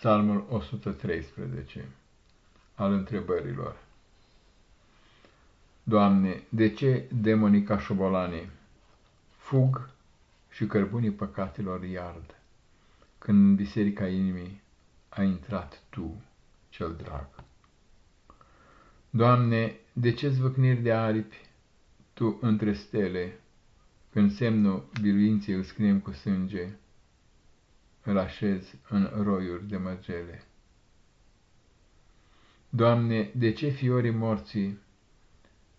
Psalmul 113 al întrebărilor. Doamne, de ce demonii ca șobolanii fug și cărbunii păcatelor iard, când în biserica inimii a intrat Tu, cel drag? Doamne, de ce zvâcniri de aripi Tu între stele, când semnul biruinței îl scriem cu sânge, îl așez în roiuri de mărgele. Doamne, de ce fiorii morții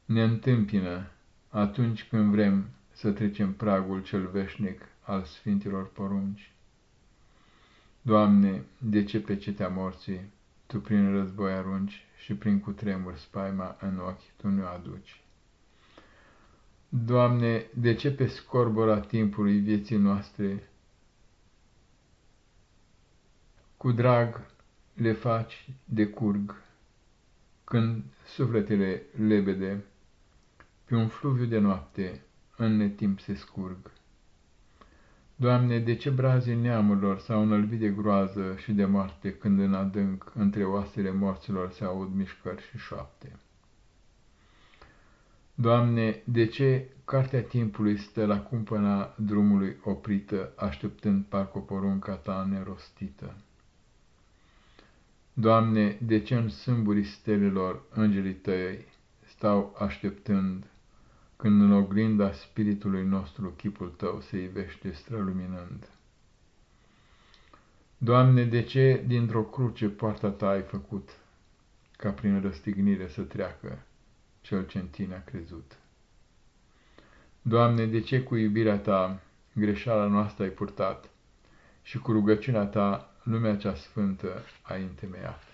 ne întâmpină atunci când vrem să trecem pragul cel veșnic al Sfintilor porunci? Doamne, de ce pe cetea morții Tu prin război arunci și prin cutremur spaima în ochi Tu ne aduci? Doamne, de ce pe scorbora timpului vieții noastre cu drag le faci de curg, când sufletele lebede pe un fluviu de noapte în netimp se scurg. Doamne, de ce brazii neamurilor s-au înălbit de groază și de moarte când în adânc între oasele morților se aud mișcări și șoapte? Doamne, de ce cartea timpului stă la cumpăna drumului oprită, așteptând parcă o porunca ta nerostită? Doamne, de ce în sâmburii stelelor îngerii Tăi stau așteptând, când în oglinda spiritului nostru chipul Tău se ivește străluminând? Doamne, de ce dintr-o cruce poarta Ta ai făcut, ca prin răstignire să treacă cel ce în Tine a crezut? Doamne, de ce cu iubirea Ta greșeala noastră ai purtat și cu rugăciunea Ta lumea cea sfântă a întemeiat.